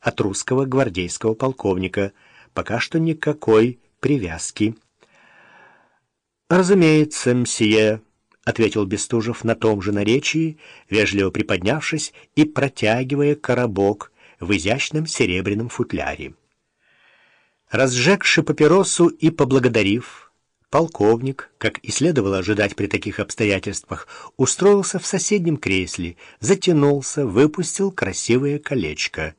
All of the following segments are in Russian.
от русского гвардейского полковника. Пока что никакой привязки. «Разумеется, мсье», — ответил Бестужев на том же наречии, вежливо приподнявшись и протягивая коробок в изящном серебряном футляре. Разжегши папиросу и поблагодарив, полковник, как и следовало ожидать при таких обстоятельствах, устроился в соседнем кресле, затянулся, выпустил красивое колечко.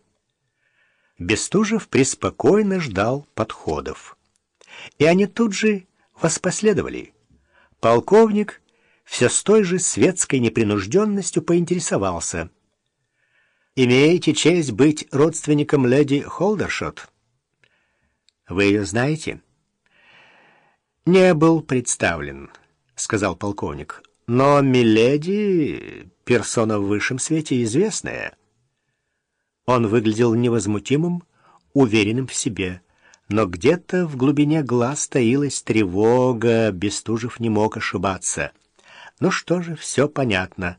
Бестужев преспокойно ждал подходов. И они тут же воспоследовали. Полковник все с той же светской непринужденностью поинтересовался. «Имеете честь быть родственником леди Холдершот?» Вы ее знаете? Не был представлен, сказал полковник. Но миледи — персона в высшем свете известная. Он выглядел невозмутимым, уверенным в себе. Но где-то в глубине глаз таилась тревога, Бестужев не мог ошибаться. Ну что же, все понятно.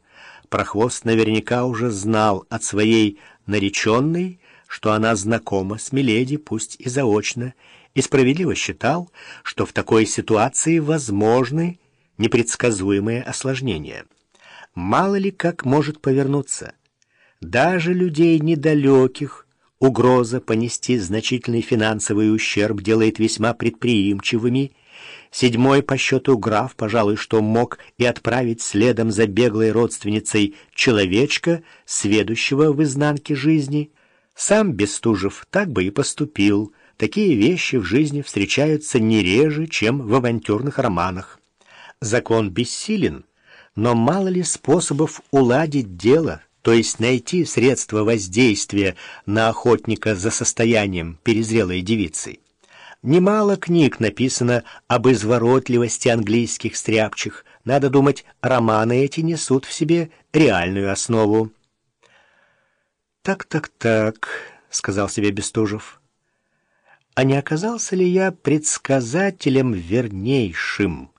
Прохвост наверняка уже знал от своей нареченной, что она знакома с Миледи, пусть и заочно, и справедливо считал, что в такой ситуации возможны непредсказуемые осложнения. Мало ли как может повернуться. Даже людей недалеких угроза понести значительный финансовый ущерб делает весьма предприимчивыми. Седьмой по счету граф, пожалуй, что мог и отправить следом за беглой родственницей человечка, сведущего в изнанке жизни — сам Бестужев так бы и поступил. Такие вещи в жизни встречаются не реже, чем в авантюрных романах. Закон бессилен, но мало ли способов уладить дело, то есть найти средства воздействия на охотника за состоянием перезрелой девицы. Немало книг написано об изворотливости английских стряпчих. Надо думать, романы эти несут в себе реальную основу. «Так, так, так», — сказал себе Бестужев. «А не оказался ли я предсказателем вернейшим?»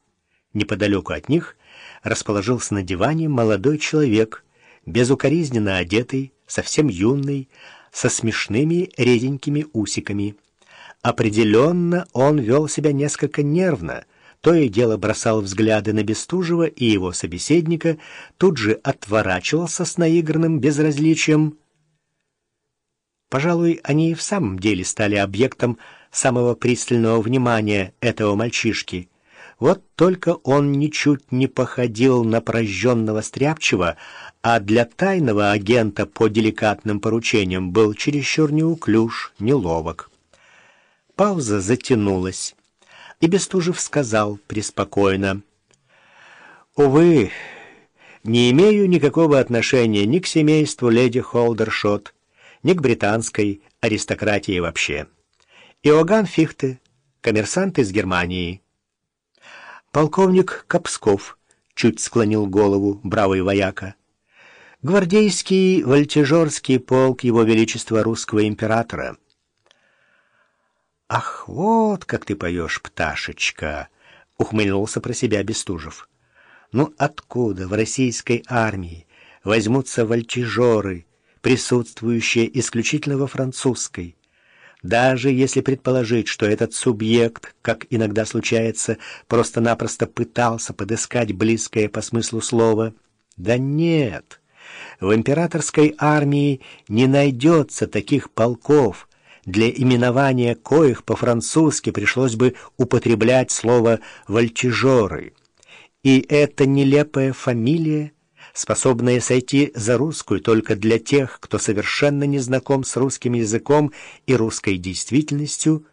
Неподалеку от них расположился на диване молодой человек, безукоризненно одетый, совсем юный, со смешными реденькими усиками. Определенно он вел себя несколько нервно, то и дело бросал взгляды на Бестужева и его собеседника, тут же отворачивался с наигранным безразличием — Пожалуй, они и в самом деле стали объектом самого пристального внимания этого мальчишки. Вот только он ничуть не походил на прожженного стряпчего, а для тайного агента по деликатным поручениям был чересчур неуклюж, неловок. Пауза затянулась, и Бестужев сказал преспокойно. «Увы, не имею никакого отношения ни к семейству леди Холдершот, ни к британской аристократии вообще. Иоганн Фихте, коммерсант из Германии. Полковник Капсков чуть склонил голову, бравый вояка. Гвардейский вольтежерский полк Его Величества Русского Императора. «Ах, вот как ты поешь, пташечка!» — ухмыльнулся про себя Бестужев. «Ну откуда в российской армии возьмутся вольтежеры?» присутствующее исключительно во французской. Даже если предположить, что этот субъект, как иногда случается, просто-напросто пытался подыскать близкое по смыслу слова, да нет, в императорской армии не найдется таких полков, для именования коих по-французски пришлось бы употреблять слово «вольтежеры». И эта нелепая фамилия способные сойти за русскую только для тех, кто совершенно не знаком с русским языком и русской действительностью,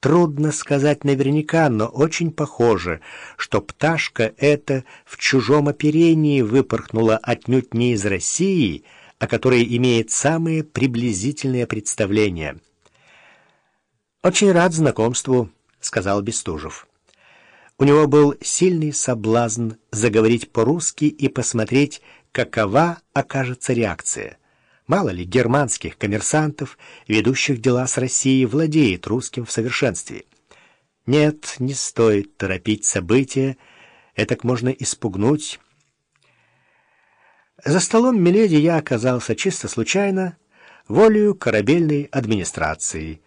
трудно сказать наверняка, но очень похоже, что пташка эта в чужом оперении выпорхнула отнюдь не из России, о которой имеет самые приблизительные представления. «Очень рад знакомству», — сказал Бестужев. У него был сильный соблазн заговорить по-русски и посмотреть, какова окажется реакция. Мало ли германских коммерсантов, ведущих дела с Россией, владеет русским в совершенстве. Нет, не стоит торопить события, этак можно испугнуть. За столом Миледи я оказался чисто случайно. волею корабельной администрации.